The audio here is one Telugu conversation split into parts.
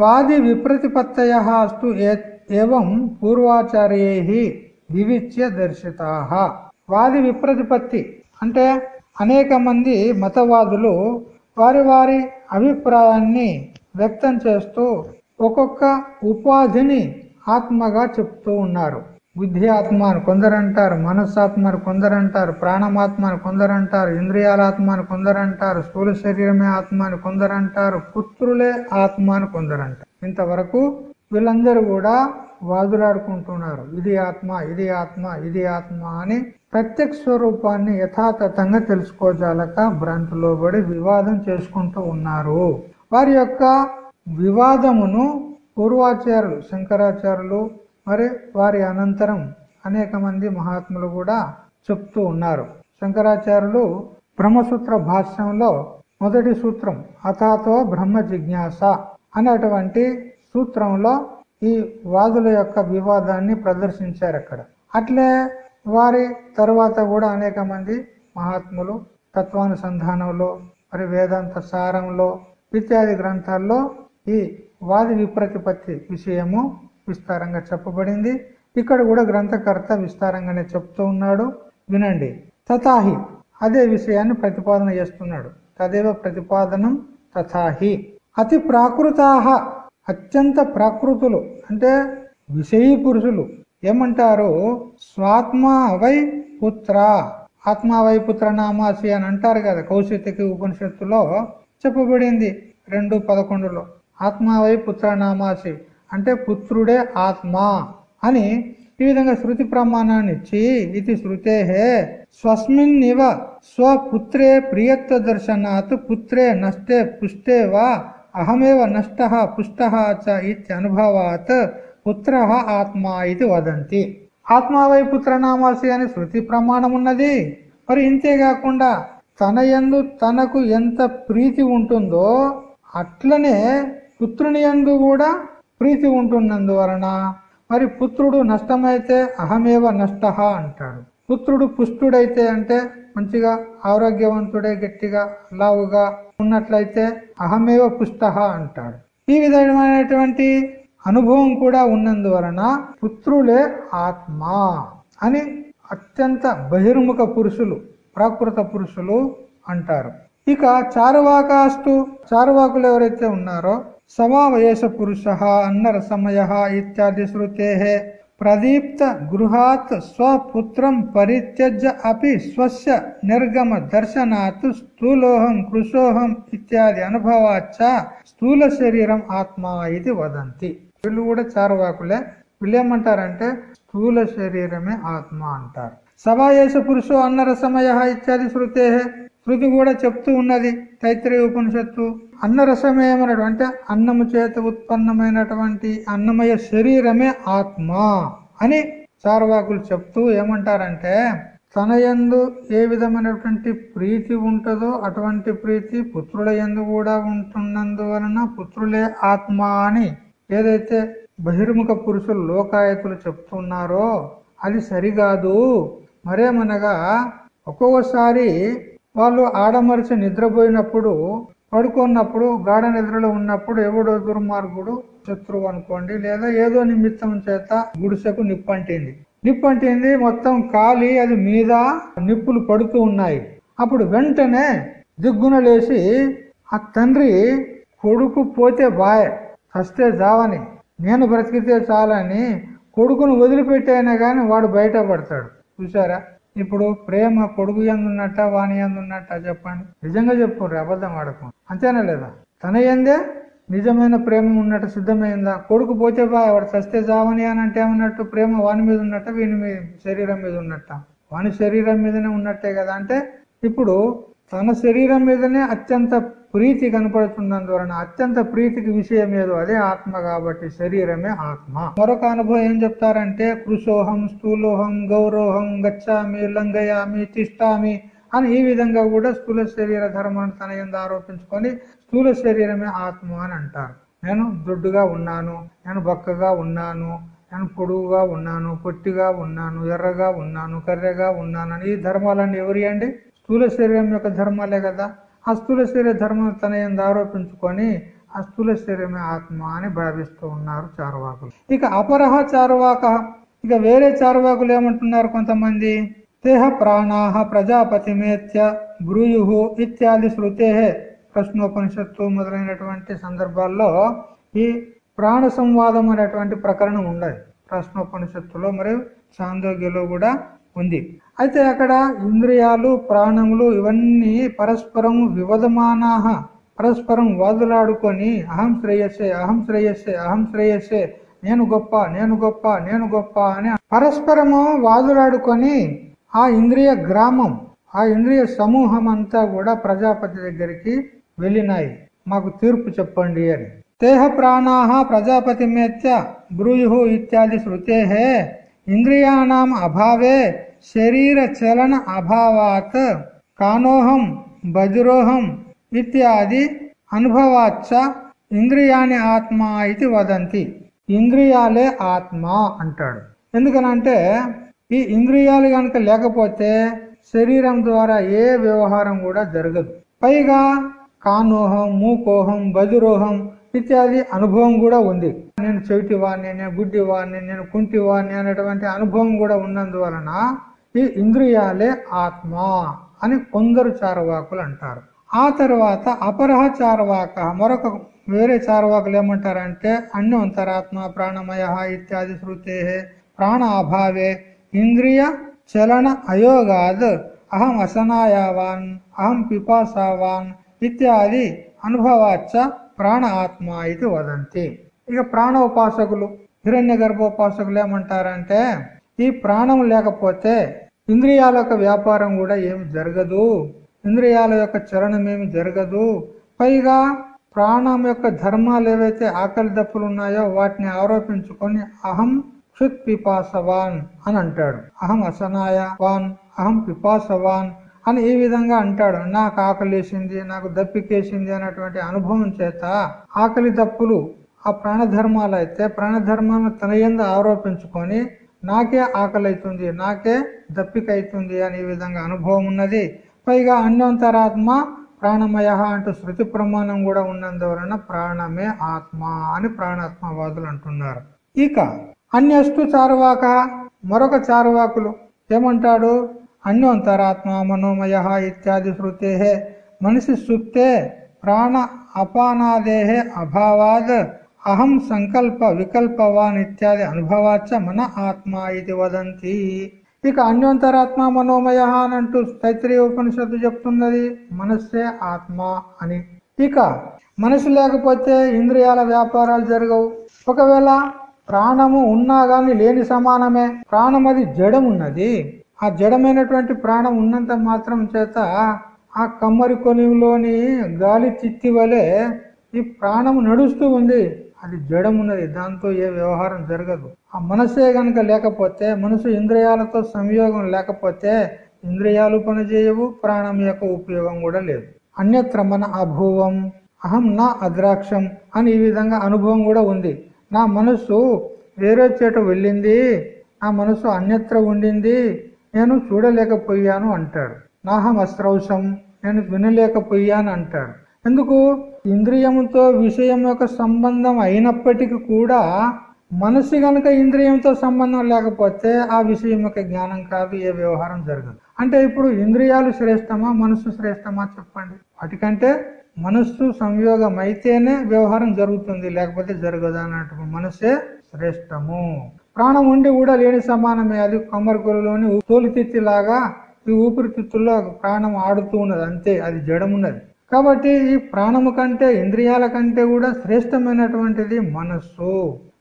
వాది విప్రతిపత్తయ అస్తు ఏం పూర్వాచార్యై వివిచ్య దర్శితా. వాది విప్రతిపత్తి అంటే అనేక మంది మతవాదులు వారి వారి అభిప్రాయాన్ని వ్యక్తం చేస్తూ ఒక్కొక్క ఉపాధిని ఆత్మగా చెప్తూ ఉన్నారు. బుద్ధి ఆత్మ అని కొందరంటారు మనస్సాత్మ అని కొందరంటారు ప్రాణమాత్మ అని కొందరంటారు ఇంద్రియాలాత్మ అని కొందరంటారు స్థూల శరీరమే ఆత్మ అని కొందరంటారు పుత్రులే ఆత్మ అని కొందరంటారు. ఇంతవరకు వీళ్ళందరూ కూడా వాదులాడుకుంటున్నారు. ఇది ఆత్మ ఇది ఆత్మ ఇది ఆత్మ అని ప్రత్యక్ష స్వరూపాన్ని యథాతథంగా తెలుసుకోజాలక భ్రాంతిలో పడి వివాదం చేసుకుంటూ ఉన్నారు. వారి యొక్క వివాదమును పూర్వాచార్యులు శంకరాచార్యులు మరి వారి అనంతరం అనేక మంది మహాత్ములు కూడా చెప్తూ ఉన్నారు. శంకరాచార్యులు బ్రహ్మసూత్ర భాష్యంలో మొదటి సూత్రం అథాతో బ్రహ్మ జిజ్ఞాస అనేటువంటి సూత్రంలో ఈ వాదుల యొక్క వివాదాన్ని ప్రదర్శించారు అక్కడ. అట్లే వారి తర్వాత కూడా అనేక మంది మహాత్ములు తత్వానుసంధానంలో మరి వేదాంత సారంలో ఇత్యాది గ్రంథాల్లో ఈ వాది విప్రతిపత్తి విషయము విస్తారంగా చెప్పబడింది. ఇక్కడ కూడా గ్రంథకర్త విస్తారంగానే చెప్తూ ఉన్నాడు. వినండి. తథాహి. అదే విషయాన్ని ప్రతిపాదన చేస్తున్నాడు. తదేవ ప్రతిపాదనం తథాహి. అతి ప్రాకృతాహ. అత్యంత ప్రాకృతులు. అంటే విషయీ పురుషులు. ఏమంటారు? స్వాత్మా వై పుత్ర. ఆత్మావై పుత్ర నామాసి అని అంటారు కదా కౌశికి ఉపనిషత్తులో చెప్పబడింది. రెండు పదకొండులో. ఆత్మావై పుత్ర నామాసి. అంటే పుత్రుడే ఆత్మ అని ఈ విధంగా శృతి ప్రమాణాన్ని ఇచ్చి ఇది శృతేహే. స్వస్మిన్నివ స్వపుత్రే ప్రియత్వ దర్శనాత్ పుత్రే నష్టే పుష్టే వా అహమేవ నష్ట పుష్ట ఇత్యనుభవాత్ పుత్ర ఆత్మ ఇది వదంతి. ఆత్మావై పుత్రనామాసి అని శృతి ప్రమాణం ఉన్నది. మరి ఇంతేకాకుండా తన ఎందు తనకు ఎంత ప్రీతి ఉంటుందో అట్లనే పుత్రుని ఎందు కూడా ప్రీతి ఉంటున్నందువలన మరి పుత్రుడు నష్టమైతే అహమేవ నష్ట అంటాడు. పుత్రుడు పుష్టుడైతే అంటే మంచిగా ఆరోగ్యవంతుడే గట్టిగా లావుగా ఉన్నట్లయితే అహమేవ పుష్ట అంటాడు. ఈ విధమైనటువంటి అనుభవం కూడా ఉన్నందువలన పుత్రులే ఆత్మ అని అత్యంత బహిర్ముఖ పురుషులు ప్రాకృత పురుషులు అంటారు. ఇక చారువాకాస్తు చారువాకులు ఎవరైతే ఉన్నారో సమావేశ పురుష అన్నరసమయ ఇత్యాది శృతే ప్రదీప్త గృహాత్ స్వపుత్రం పరిత్యజ్య అపి స్వస్య నిర్గమ దర్శనాత్ స్థూలోహం కృషోహం ఇత్యాది అనుభవాచ స్థూల శరీరం ఆత్మ ఇది వదంతి. వీళ్ళు కూడా చారువాకులే. వీళ్ళు ఏమంటారంటే స్థూల శరీరమే ఆత్మ అంటారు. సభాయేష పురుషో అన్నరసమయ ఇత్యాది శృతే శృతి కూడా చెప్తూ ఉన్నది తైత్రేయ ఉపనిషత్తు. అన్నరసమయమైనటువంటి అంటే అన్నము చేత ఉత్పన్నమైనటువంటి అన్నమయ శరీరమే ఆత్మ అని చార్వాకులు చెప్తూ ఏమంటారంటే తన ఎందు ఏ విధమైనటువంటి ప్రీతి ఉంటుందో అటువంటి ప్రీతి పుత్రుల ఎందు కూడా ఉంటున్నందువలన పుత్రులే ఆత్మ అని ఏదైతే బహిర్ముఖ పురుషులు లోకాయతులు చెప్తున్నారో అది సరికాదు. మరేమనగా ఒక్కొక్కసారి వాళ్ళు ఆడమరిచి నిద్రపోయినప్పుడు పడుకున్నప్పుడు గాఢ నిద్రలో ఉన్నప్పుడు ఎవడో దుర్మార్గుడు శత్రువు అనుకోండి లేదా ఏదో నిమిత్తం చేత గుడిసెకు నిప్పంటింది. నిప్పంటింది మొత్తం కాలి అది మీద నిప్పులు పడుతూ ఉన్నాయి. అప్పుడు వెంటనే దిగ్గున లేచి ఆ తండ్రి కొడుకు పోతే బాయ్ చస్తే జావని నేను బ్రతికితే చాలని. కొడుకును వదిలిపెట్టైనా కానీ వాడు బయటపడతాడు. చూసారా ఇప్పుడు ప్రేమ కొడుకు ఎందున్నట్ట వాణి ఎందున్నట్ట చెప్పండి. నిజంగా చెప్పు అబద్ధం ఆడకు అంతేనా లేదా? తన ఎందే నిజమైన ప్రేమ ఉన్నట్టు సిద్ధమైందా? కొడుకు పోతే బా వాడు చస్తే జావని అని అంటే ఏమన్నట్టు ప్రేమ వాని మీద ఉన్నట్ట వీని మీద శరీరం మీద ఉన్నట్ట? వాని శరీరం మీదనే ఉన్నట్టే కదా అంటే ఇప్పుడు తన శరీరం మీదనే అత్యంత ప్రీతి కనపడుతున్నందువలన అత్యంత ప్రీతికి విషయం ఏదో అదే ఆత్మ కాబట్టి శరీరమే ఆత్మ. మరొక అనుభవం ఏం చెప్తారంటే కృషోహం స్థూలోహం గౌరోహం గచ్చామి లంగయామి తిష్టామి అని ఈ విధంగా కూడా స్థూల శరీర ధర్మాన్ని తన ఎందు ఆరోపించుకొని స్థూల శరీరమే ఆత్మ అని అంటారు. నేను దొడ్డుగా ఉన్నాను నేను బక్కగా ఉన్నాను నేను పొడుగుగా ఉన్నాను పొట్టిగా ఉన్నాను ఎర్రగా ఉన్నాను కర్రెగా ఉన్నాను అని ఈ ధర్మాలన్నీ ఎవరి అండి? స్థూల శరీరం యొక్క ధర్మాలే కదా. ఆ స్థూల శరీర ధర్మం తన ఎందు ఆరోపించుకొని ఆ స్థూల శరీరమే ఆత్మ అని భావిస్తూ ఉన్నారు చారువాకులు. ఇక అపరహ చారువాక ఇక వేరే చారువాకులు ఏమంటున్నారు కొంతమంది? దేహ ప్రాణాహ ప్రజాపతిమేత్య బ్రూయు ఇత్యాది శృతే ప్రశ్నోపనిషత్తు మొదలైనటువంటి సందర్భాల్లో ఈ ప్రాణ సంవాదం అనేటువంటి ప్రకరణం ఉండదు. ప్రశ్నోపనిషత్తులో మరియు చాందోగ్యలో కూడా ఉంది. అయితే అక్కడ ఇంద్రియాలు ప్రాణములు ఇవన్నీ పరస్పరం వివదమానాహ పరస్పరం వాదులాడుకొని అహం శ్రేయస్సే అహం శ్రేయస్సే అహం శ్రేయస్సే నేను గొప్ప నేను గొప్ప నేను గొప్ప అని పరస్పరము వాదులాడుకొని ఆ ఇంద్రియ గ్రామం ఆ ఇంద్రియ సమూహం అంతా కూడా ప్రజాపతి దగ్గరికి వెళ్ళినాయి. మాకు తీర్పు చెప్పండి అని. దేహ ప్రాణాహ ప్రజాపతి మేత్య బ్రూయు ఇత్యాది శృతే ఇంద్రియాణం అభావే శరీర చలన అభావాత్ కానోహం బజురోహం ఇత్యాది అనుభవాచ్చ ఇంద్రియాని ఆత్మ ఇది వదంతి. ఇంద్రియాలే ఆత్మ అంటాడు. ఎందుకనంటే ఈ ఇంద్రియాలు కనుక లేకపోతే శరీరం ద్వారా ఏ వ్యవహారం కూడా జరగదు. పైగా కానోహం మూకోహం బజురోహం ఇత్యాది అనుభవం కూడా ఉంది. నేను చెవిటివాణ్ణి నేను గుడ్డివాణ్ణి నేను కుంటివాణ్ణి అనేటువంటి అనుభవం కూడా ఉన్నందువలన ఈ ఇంద్రియాలే ఆత్మ అని కొందరు చారవాకులు అంటారు. ఆ తర్వాత అపరహ చారవాక మరొక వేరే చారవాకులు ఏమంటారంటే అన్యోంతరాత్మ ప్రాణమయ ఇత్యాది శృతే ప్రాణ అభావే ఇంద్రియ చలన అయోగాద్ అహం అసనాయావాన్ అహం పిపాసావాన్ ఇత్యాది అనుభవాచ ప్రాణ ఆత్మ ఇది వదంతి. ఇక ప్రాణ ఉపాసకులు హిరణ్య గర్భోపాసకులు ఏమంటారంటే ఈ ప్రాణం లేకపోతే ఇంద్రియాల యొక్క వ్యాపారం కూడా ఏమి జరగదు. ఇంద్రియాల యొక్క చలనం ఏమి జరగదు. పైగా ప్రాణం యొక్క ధర్మాలు ఏవైతే ఆకలి దప్పులు ఉన్నాయో వాటిని ఆరోపించుకొని అహం క్షుత్ పిపాసవాన్ అని అంటాడు. అహం అసనాయ వాన్ అహం పిపాసవాన్ అని ఈ విధంగా అంటాడు. నాకు ఆకలేసింది నాకు దప్పికేసింది అనేటువంటి అనుభవం చేత ఆకలి దప్పులు ఆ ప్రాణధర్మాలు అయితే ప్రాణధర్మాలను తన ఎందు ఆరోపించుకొని నాకే ఆకలి అవుతుంది నాకే దప్పిక అవుతుంది అనే ఈ విధంగా అనుభవం ఉన్నది. పైగా అన్యోంతరాత్మ ప్రాణమయ అంటూ శృతి ప్రమాణం కూడా ఉన్నందువలన ప్రాణమే ఆత్మ అని ప్రాణాత్మవాదులు అంటున్నారు. ఇక అన్యస్టు చారువాక మరొక చారువాకులు ఏమంటాడు? అన్యోంతరాత్మ మనోమయ ఇత్యాది శృతే మనిషి సుప్తే ప్రాణ అపానాదేహే అభావాద్ అహం సంకల్ప వికల్పవాన్ ఇత్యాది అనుభవాచ మన ఆత్మ ఇది వదంతి. ఇక అన్యోంతరాత్మ మనోమయ అని అంటూ తైత్రీయ ఉపనిషత్తు చెప్తున్నది మనస్సే ఆత్మ అని. ఇక మనసు లేకపోతే ఇంద్రియాల వ్యాపారాలు జరగవు. ఒకవేళ ప్రాణము ఉన్నా గాని లేని సమానమే ప్రాణం అది జడం ఉన్నది ఆ జడమైనటువంటి ప్రాణం ఉన్నంత మాత్రం చేత ఆ కమ్మరి కొనిలోని గాలి చిత్తి వలె ఈ ప్రాణము నడుస్తూ ఉంది. అది జడం ఉన్నది దాంతో ఏ వ్యవహారం జరగదు. ఆ మనసే గనక లేకపోతే మనసు ఇంద్రియాలతో సంయోగం లేకపోతే ఇంద్రియాలు పనిచేయవు ప్రాణం యొక్క ఉపయోగం కూడా లేదు. అన్యత్ర మన అభూవం అహం నా అద్రాక్షం అని ఈ విధంగా అనుభవం కూడా ఉంది. నా మనస్సు వేరే చేట వెళ్ళింది నా మనసు అన్యత్ర ఉండింది నేను చూడలేకపోయాను అంటాడు. నాహం అస్త్రౌషం నేను వినలేకపోయాను అంటాడు. ఎందుకు? ఇంద్రియముతో విషయం యొక్క సంబంధం అయినప్పటికీ కూడా మనసు గనక ఇంద్రియంతో సంబంధం లేకపోతే ఆ విషయం యొక్క జ్ఞానం కాదు ఏ వ్యవహారం జరగదు. అంటే ఇప్పుడు ఇంద్రియాలు శ్రేష్టమా మనస్సు శ్రేష్టమా చెప్పండి. వాటికంటే మనస్సు సంయోగం అయితేనే వ్యవహారం జరుగుతుంది లేకపోతే జరగదు అన్నట్టు. మనసే శ్రేష్టము. ప్రాణం ఉండి కూడా లేని సమానమే అది. కమ్మరికొలలోని తోలితిత్తి లాగా ఈ ఊపిరితిత్తుల్లో ప్రాణం ఆడుతూ ఉన్నది అంతే. అది జడమున్నది. కాబట్టి ఈ ప్రాణము కంటే ఇంద్రియాల కంటే కూడా శ్రేష్టమైనటువంటిది మనస్సు.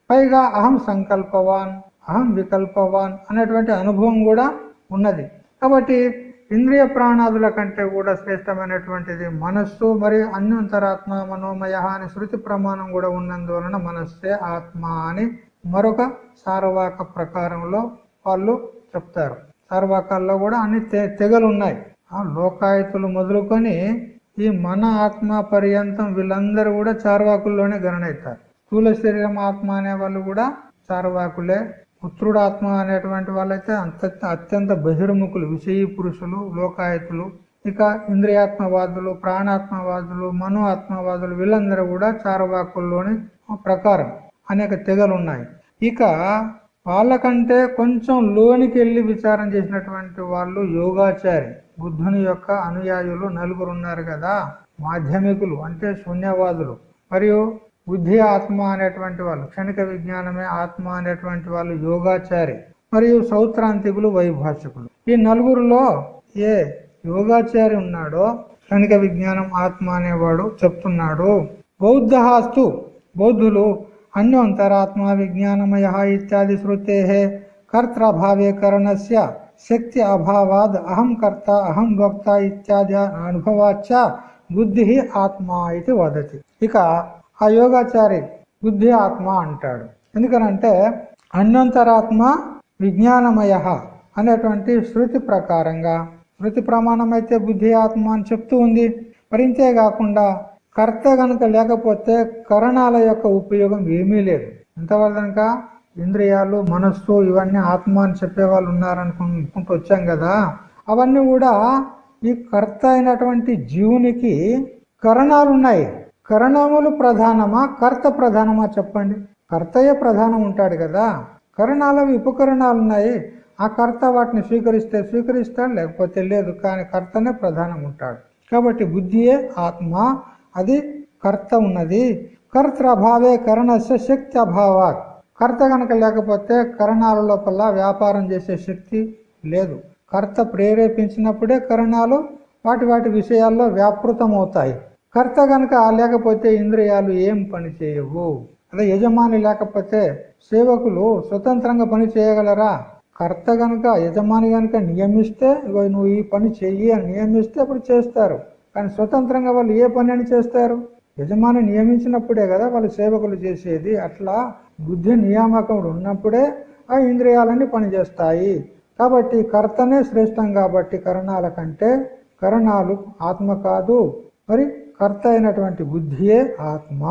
పైగా అహం సంకల్పవాన్ అహం వికల్పవాన్ అనేటువంటి అనుభవం కూడా ఉన్నది. కాబట్టి ఇంద్రియ ప్రాణాదుల కంటే కూడా శ్రేష్టమైనటువంటిది మనస్సు మరియు అన్యంతరాత్మ మనోమయ అని శృతి ప్రమాణం కూడా ఉన్నందువలన మనస్సే ఆత్మ అని మరొక సార్వాక ప్రకారంలో వాళ్ళు చెప్తారు. సార్వాకాల్లో కూడా అన్ని తెగలు ఉన్నాయి. ఆ లోకాయతులు మొదలుకొని ఈ మన ఆత్మ పర్యంతం వీళ్ళందరూ కూడా చార్వాకుల్లోనే గణనవుతారు స్థూల శరీరం ఆత్మ అనే వాళ్ళు కూడా చార్వాకులే. పుత్రుడాత్మ అనేటువంటి వాళ్ళైతే అంత అత్యంత బహిర్ముఖులు విషయీ పురుషులు లోకాయతులు ఇక ఇంద్రియాత్మవాదులు ప్రాణాత్మవాదులు మనో ఆత్మవాదులు వీళ్ళందరూ కూడా చారవాకుల్లోని ప్రకారం అనేక తెగలు ఉన్నాయి ఇక వాళ్ళకంటే కొంచెం లోనికి వెళ్ళి విచారం చేసినటువంటి వాళ్ళు యోగాచారి బుద్ధుని యొక్క అనుయాయులు నలుగురు ఉన్నారు కదా మాధ్యమికులు అంటే శూన్యవాదులు. మరియు బుద్ధి ఆత్మ అనేటువంటి వాళ్ళు క్షణిక విజ్ఞానమే ఆత్మ అనేటువంటి వాళ్ళు యోగాచారి మరియు సౌత్రాంతికులు వైభాషకులు. ఈ నలుగురులో ఏ యోగాచారి ఉన్నాడో క్షణిక విజ్ఞానం ఆత్మ అనేవాడు చెప్తున్నాడు. బౌద్ధహాస్తు బౌద్ధులు అన్యోంతరాత్మ విజ్ఞానమయ ఇత్యాది శృతే కర్తృభావే కరణస్య శక్తి అభావాద్ అహం కర్త అహం భక్త ఇత్యాది అనుభవాచ బుద్ధి ఆత్మ ఇది వదతి ఇక ఆ యోగాచారి బుద్ధి ఆత్మ అంటాడు। ఎందుకనంటే అన్యంతరాత్మ విజ్ఞానమయ అనేటువంటి శృతి ప్రకారంగా శృతి ప్రమాణం అయితే బుద్ధి ఆత్మ అని చెప్తూ ఉంది. మరింతే కాకుండా కర్త గనక లేకపోతే కరణాల యొక్క ఉపయోగం ఏమీ లేదు. ఇంతవరకు ఇంద్రియాలు మనస్సు ఇవన్నీ ఆత్మ అని చెప్పే వాళ్ళు ఉన్నారనుకుంటూ వచ్చాం కదా. అవన్నీ కూడా ఈ కర్త అయినటువంటి జీవునికి కరణాలు ఉన్నాయి. కరణములు ప్రధానమా? కర్త ప్రధానమా చెప్పండి. కర్తయే ప్రధానం ఉంటాడు కదా. కరణాలవి ఉపకరణాలు ఉన్నాయి. ఆ కర్త వాటిని స్వీకరిస్తే స్వీకరిస్తాడు లేకపోతే లేదు కానీ కర్తనే ప్రధానం ఉంటాడు. కాబట్టి బుద్ధియే ఆత్మ అది కర్త ఉన్నది. కర్తృభావే కరణస్య శక్తి అభావా కర్త కనుక లేకపోతే కరణాల లోపల వ్యాపారం చేసే శక్తి లేదు. కర్త ప్రేరేపించినప్పుడే కరణాలు వాటి వాటి విషయాల్లో వ్యాపృతం అవుతాయి కర్త కనుక లేకపోతే ఇంద్రియాలు ఏం పని చేయవు? అదే యజమాని లేకపోతే సేవకులు స్వతంత్రంగా పని చేయగలరా? కర్త గనక యజమాని గనక నియమిస్తే నువ్వు ఈ పని చెయ్యి అని నియమిస్తే అప్పుడు చేస్తారు. కానీ స్వతంత్రంగా వాళ్ళు ఏ పని అని చేస్తారు? యజమాని నియమించినప్పుడే కదా వాళ్ళు సేవకులు చేసేది. అట్లా బుద్ధి నియామకముడు ఉన్నప్పుడే ఆ ఇంద్రియాలన్నీ పనిచేస్తాయి. కాబట్టి కర్తనే శ్రేష్టం కాబట్టి కరణాల కంటే కరణాలు ఆత్మ కాదు. మరి కర్త అయినటువంటి బుద్ధియే ఆత్మ.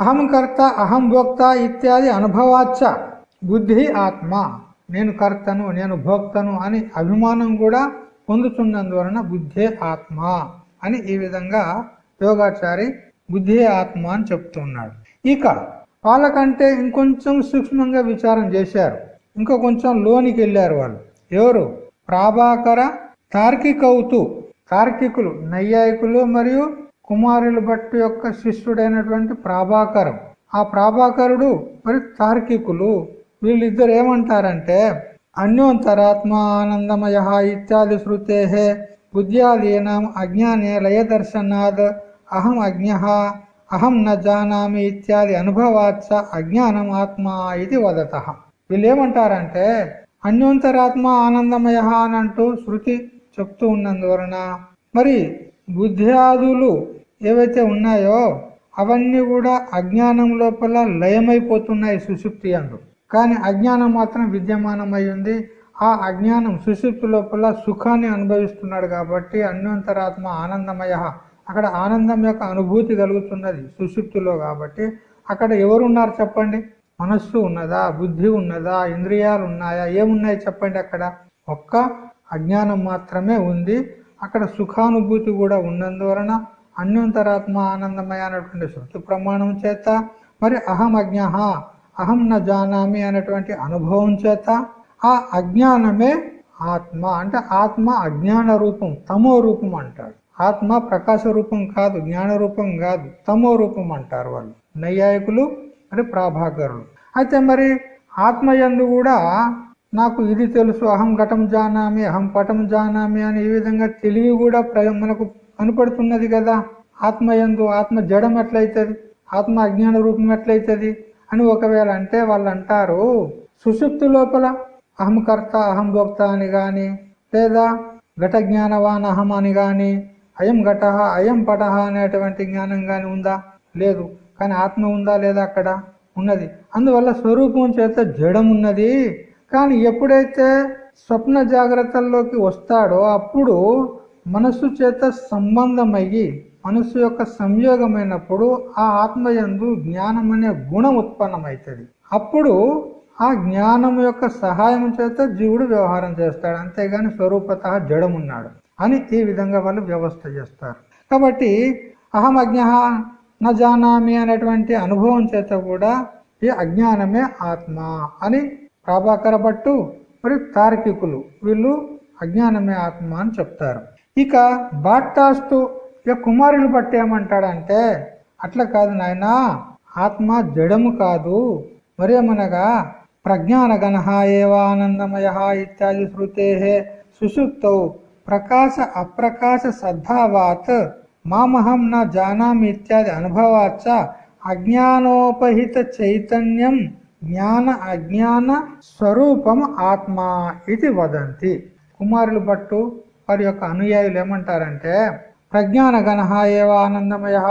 అహం కర్త అహం భోక్త ఇత్యాది అనుభవాచ బుద్ధి ఆత్మ. నేను కర్తను నేను భోక్తను అని అభిమానం కూడా పొందుతున్నందువలన బుద్ధే ఆత్మ. అని ఈ విధంగా యోగాచారి బుద్ధి ఆత్మ అని చెప్తున్నాడు. ఇక వాళ్ళకంటే ఇంకొంచెం సూక్ష్మంగా విచారం చేశారు. ఇంకా కొంచెం లోనికి వెళ్ళారు వాళ్ళు. ఎవరు? ప్రాభాకర తార్కికౌతు తార్కికులు నైయాయికులు మరియు కుమారుల భట్టు యొక్క శిష్యుడైనటువంటి ప్రాభాకరం. ఆ ప్రాభాకరుడు మరి తార్కికులు. వీళ్ళిద్దరు ఏమంటారంటే అన్యోంతరాత్మ ఆనందమయ ఇత్యాది శృతే బుద్ధ్యాదీనం అజ్ఞానే లయదర్శనాద్ అహం అజ్ఞ అహం న జానామి ఇత్యాది అనుభవాత్స అజ్ఞానం ఆత్మ ఇది వదత వీళ్ళు ఏమంటారంటే అన్యోంతరాత్మ ఆనందమయ అని అంటూ శృతి చెప్తూ ఉన్నందువలన మరి బుద్ధ్యాదులు ఏవైతే ఉన్నాయో అవన్నీ కూడా అజ్ఞానం లోపల లయమైపోతున్నాయి సుషుప్తి అందు. కానీ అజ్ఞానం మాత్రం విద్యమానమై ఉంది ఆ అజ్ఞానం సుశుప్తి లోపల సుఖాన్ని అనుభవిస్తున్నాడు కాబట్టి అన్యంతరాత్మ ఆనందమయ. అక్కడ ఆనందం యొక్క అనుభూతి కలుగుతున్నది సుశుప్తిలో కాబట్టి. అక్కడ ఎవరున్నారు చెప్పండి? మనస్సు ఉన్నదా? బుద్ధి ఉన్నదా? ఇంద్రియాలు ఉన్నాయా? ఏమున్నాయి చెప్పండి అక్కడ? ఒక్క అజ్ఞానం మాత్రమే ఉంది. అక్కడ సుఖానుభూతి కూడా ఉన్నందువలన అన్యంతరాత్మ ఆనందమయ అనేటువంటి శృతి ప్రమాణం చేత. మరి అహం అజ్ఞ అహం న జానామి అనేటువంటి అనుభవం చేత. ఆ అజ్ఞానమే ఆత్మ అంటే ఆత్మ అజ్ఞాన రూపం తమో రూపం అంటాడు ఆత్మ ప్రకాశ రూపం కాదు జ్ఞాన రూపం కాదు తమో రూపం అంటారు వాళ్ళు. నైయాయకులు మరి ప్రాభాకరులు. అయితే మరి ఆత్మయందు కూడా నాకు ఇది తెలుసు అహం ఘటం జానామి అహం పటం జానామి అని ఈ విధంగా తెలివి కూడా మనకు కనపడుతున్నది కదా. ఆత్మయందు ఆత్మ జడం ఎట్లయితుంది? ఆత్మ అజ్ఞాన రూపం ఎట్లయితుంది? అని ఒకవేళ అంటే వాళ్ళు అంటారు సుషుప్తి లోపల అహంకర్త అహంభోక్త అహం అని కానీ లేదా ఘట జ్ఞానవాన్ అహం అని కానీ అయం ఘట అయం పట అనేటువంటి జ్ఞానం కానీ ఉందా? లేదు. కానీ ఆత్మ ఉందా లేదా అక్కడ? ఉన్నది. అందువల్ల స్వరూపం చేత జడం ఉన్నది. కానీ ఎప్పుడైతే స్వప్న జాగ్రత్తల్లోకి వస్తాడో అప్పుడు మనస్సు చేత సంబంధమయ్యి మనస్సు యొక్క సంయోగమైనప్పుడు ఆ ఆత్మయందు జ్ఞానం అనే గుణం ఉత్పన్నమవుతుంది. అప్పుడు ఆ జ్ఞానం యొక్క సహాయం చేత జీవుడు వ్యవహారం చేస్తాడు. అంతేగాని స్వరూపత జడమున్నాడు అని ఈ విధంగా వాళ్ళు వ్యవస్థ చేస్తారు. కాబట్టి అహం అజ్ఞ న జానామి అనేటువంటి అనుభవం చేత కూడా ఈ అజ్ఞానమే ఆత్మ అని ప్రాభాకర భట్టు మరి తార్కికులు వీళ్ళు అజ్ఞానమే ఆత్మ అని చెప్తారు. ఇక బాట్టాస్తు ఇక కుమారులు బట్టి ఏమంటాడంటే అట్లా కాదు నాయన ఆత్మ జడము కాదు. మరేమనగా ప్రజ్ఞాన గణ ఆనందమయ ఇత్యాది శృతే సుషుప్తౌ ప్రకాశ అప్రకాశ సద్భావాత్ మామహం నా జానామి ఇత్యాది అనుభవాచ అజ్ఞానోపహిత చైతన్యం జ్ఞాన అజ్ఞాన స్వరూపం ఆత్మ ఇది వదంతి. కుమారులు భట్టు వారి యొక్క అనుయాయులు ఏమంటారంటే ప్రజ్ఞానగణ ఏవానందమయ ఏవ ఆనందమయం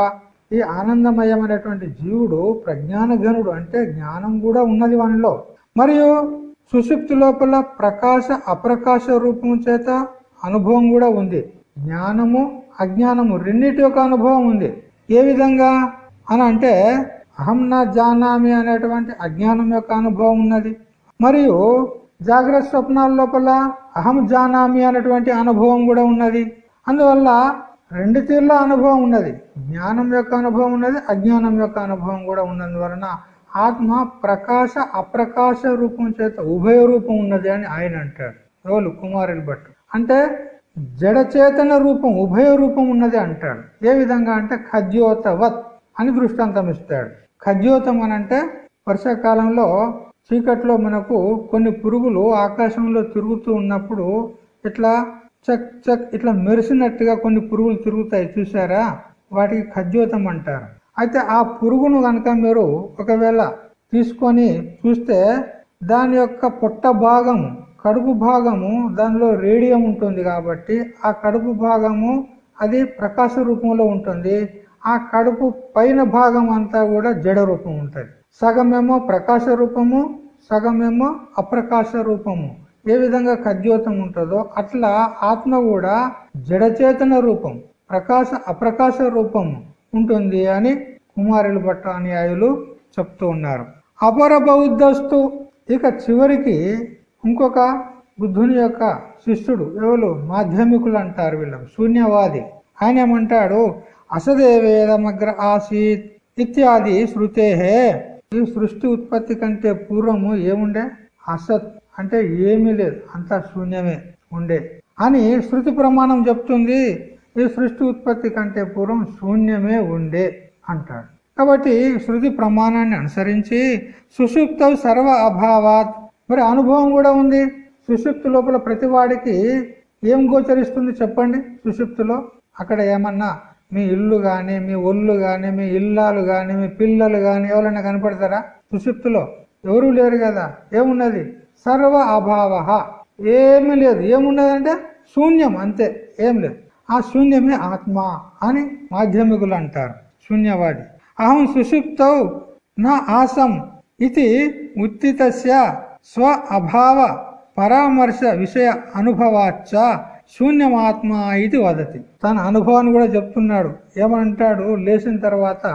ఈ ఆనందమయమైనటువంటి జీవుడు ప్రజ్ఞాన గణుడు అంటే జ్ఞానం కూడా ఉన్నది వానిలో. మరియు సుషుప్తి లోపల ప్రకాశ అప్రకాశ రూపం చేత అనుభవం కూడా ఉంది. జ్ఞానము అజ్ఞానము రెండింటి యొక్క అనుభవం ఉంది. ఏ విధంగా? అని అంటే అహం నా జానామి అనేటువంటి అజ్ఞానం యొక్క అనుభవం ఉన్నది. మరియు జాగ్రత్త స్వప్నాల లోపల అహం జానామి అనేటువంటి అనుభవం కూడా ఉన్నది. అందువల్ల రెండు తీర్ల అనుభవం ఉన్నది. జ్ఞానం యొక్క అనుభవం ఉన్నది అజ్ఞానం యొక్క అనుభవం కూడా ఉన్నందువలన ఆత్మ ప్రకాశ అప్రకాశ రూపం చేత ఉభయ రూపం ఉన్నది అని ఆయన అంటాడు. ఎవరు కుమారుని బట్టి. అంటే జడచేతన రూపం ఉభయ రూపం ఉన్నది అంటాడు. ఏ విధంగా అంటే ఖద్యోతవత్ అని దృష్టాంతం ఇస్తాడు. ఖద్యోతం అని అంటే వర్షాకాలంలో చీకట్లో మనకు కొన్ని పురుగులు ఆకాశంలో తిరుగుతూ ఉన్నప్పుడు ఇట్లా చక్ చక్ ఇట్లా మెరిసినట్టుగా కొన్ని పురుగులు తిరుగుతాయి. చూసారా వాటికి ఖద్యోతం అంటారు. అయితే ఆ పురుగును కనుక మీరు ఒకవేళ తీసుకొని చూస్తే దాని యొక్క పొట్ట భాగము కడుపు భాగము దానిలో రేడియం ఉంటుంది కాబట్టి ఆ కడుపు భాగము అది ప్రకాశ రూపంలో ఉంటుంది. ఆ కడుపు పైన భాగం అంతా కూడా జడ రూపం ఉంటుంది. సగమేమో ప్రకాశ రూపము సగమేమో అప్రకాశ రూపము. ఏ విధంగా ఖద్యోతం ఉంటుందో అట్లా ఆత్మ కూడా జడచేతన రూపం ప్రకాశ అప్రకాశ రూపము. ఉంటుంది అని కుమారులు భట్ట అనుయాయులు చెప్తూ ఉన్నారు. అపర బౌద్ధస్తు ఇక చివరికి ఇంకొక బుద్ధుని యొక్క శిష్యుడు ఎవరు? మాధ్యమికులు అంటారు వీళ్ళు శూన్యవాది. ఆయన ఏమంటాడు? అసదేవేదమగ్ర ఆసీత్ ఇత్యాది శృతేహే. ఈ సృష్టి ఉత్పత్తి కంటే పూర్వము ఏముండే? అసత్. అంటే ఏమీ లేదు అంతా శూన్యమే ఉండే అని శృతి ప్రమాణం చెప్తుంది. ఈ సృష్టి ఉత్పత్తి కంటే పూర్వం శూన్యమే ఉండే అంటాడు. కాబట్టి శృతి ప్రమాణాన్ని అనుసరించి సుషుప్త సర్వ అభావాత్. మరి అనుభవం కూడా ఉంది. సుషుప్తి లోపల ప్రతి వాడికి ఏం గోచరిస్తుంది చెప్పండి సుషుప్తిలో? అక్కడ ఏమన్నా మీ ఇల్లు కానీ మీ ఒళ్ళు కానీ మీ ఇల్లాలు కానీ మీ పిల్లలు కానీ ఎవరైనా కనపడతారా సుషుప్తిలో? ఎవరు లేరు కదా. ఏమున్నది? సర్వ అభావ. ఏమీ లేదు. ఏమున్నదంటే శూన్యం అంతే. ఏం లేదు. ఆ శూన్యమే ఆత్మ అని మాధ్యమికులు అంటారు. శూన్యవాది. అహం సుషుప్తౌ నా ఆసం ఇది ఉత్తితస్య స్వ అభావ పరామర్శ విషయ అనుభవాచ శూన్యమాత్మ ఇది వదతి. తన అనుభవాన్ని కూడా చెప్తున్నాడు. ఏమంటాడు? లేచిన తర్వాత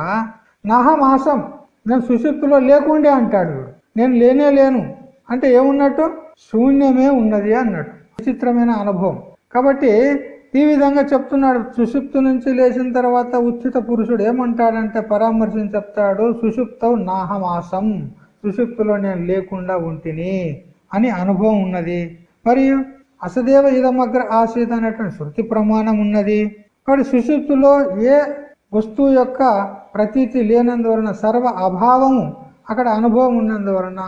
నాహమాసం నేను సుషుప్తిలో లేకుండే అంటాడు నేను లేనే లేను. అంటే ఏమున్నట్టు? శూన్యమే ఉన్నది అన్నట్టు విచిత్రమైన అనుభవం. కాబట్టి ఈ విధంగా చెప్తున్నాడు. సుషుప్తు నుంచి లేచిన తర్వాత ఉచిత పురుషుడు ఏమంటాడంటే పరామర్శం చెప్తాడు సుషుప్త నాహమాసం సుషుప్తులో నేను లేకుండా ఉంటిని అని అనుభవం ఉన్నది. మరియు అసదేవ ఇదమగ్ర ఆసీత అనేటువంటి శృతి ప్రమాణం ఉన్నది. కాబట్టి సుషుప్తులో ఏ వస్తువు యొక్క ప్రతీతి లేనందువలన సర్వ అభావము అక్కడ అనుభవం ఉన్నందువలన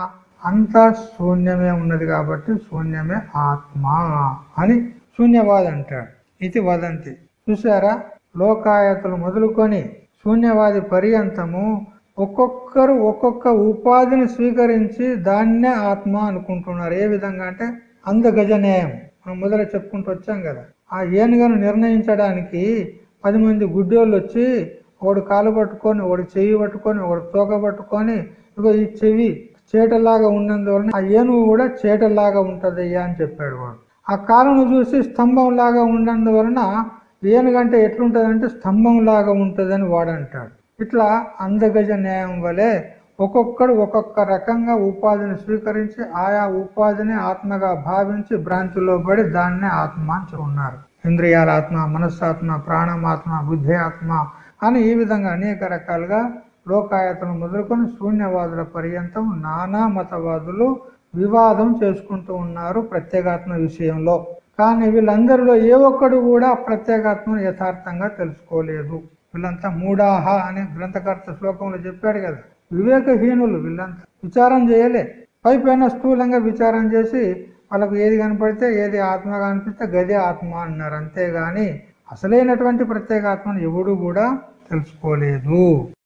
అంతా శూన్యమే ఉన్నది కాబట్టి శూన్యమే ఆత్మ అని శూన్యవాది అంటాడు. ఇది వదంతి. చూసారా లోకాయతలు మొదలుకొని శూన్యవాది పర్యంతము ఒక్కొక్కరు ఒక్కొక్క ఉపాధిని స్వీకరించి దాన్నే ఆత్మ అనుకుంటున్నారు. ఏ విధంగా అంటే అందగజ న్యాయం మనం మొదలు చెప్పుకుంటూ వచ్చాం కదా. ఆ ఏనుగను నిర్ణయించడానికి పది మంది గుడ్డోళ్ళు వచ్చి ఒకడు కాలు పట్టుకొని ఒకడు చెయ్యి పట్టుకొని ఒకడు తోక పట్టుకొని ఇగో ఈ చెవి చేటలాగా ఉన్నందువలన ఆ ఏనుగు కూడా చేటలాగా ఉంటది అని చెప్పాడు వాడు. ఆ కాలం చూసి స్తంభం లాగా ఉన్నందువలన ఏనుగంటే ఎట్లుంటుందంటే స్తంభం లాగా ఉంటదని వాడు అంటాడు ఇట్లా అందగజ న్యాయం వలె ఒక్కొక్కడు ఒక్కొక్క రకంగా ఉపాధిని స్వీకరించి ఆయా ఉపాధిని ఆత్మగా భావించి భ్రాంతిలో పడి దాన్నే ఆత్మ అని ఉన్నారు ఇంద్రియాల ఆత్మ మనస్సాత్మ ప్రాణమాత్మ బుద్ధి ఆత్మ అని ఈ విధంగా అనేక రకాలుగా లోకాయతను మొదలుకొని శూన్యవాదుల పర్యంతం నానా మతవాదులు వివాదం చేసుకుంటూ ఉన్నారు ప్రత్యేగాత్మ విషయంలో. కానీ వీళ్ళందరిలో ఏ ఒక్కడు కూడా ప్రత్యేగాత్మను యథార్థంగా తెలుసుకోలేదు. వీళ్ళంతా మూడాహ అనే గ్రంథకర్త శ్లోకంలో చెప్పాడు కదా. వివేకహీనులు వీళ్ళంతా. విచారం చేయలే. పై పైన స్థూలంగా విచారం చేసి వాళ్ళకు ఏది కనపడితే ఏది ఆత్మగా కనిపిస్తే గదే ఆత్మ అన్నారు. అంతేగాని అసలైనటువంటి ప్రత్యేకాత్మను ఎవడు కూడా తెలుసుకోలేదు.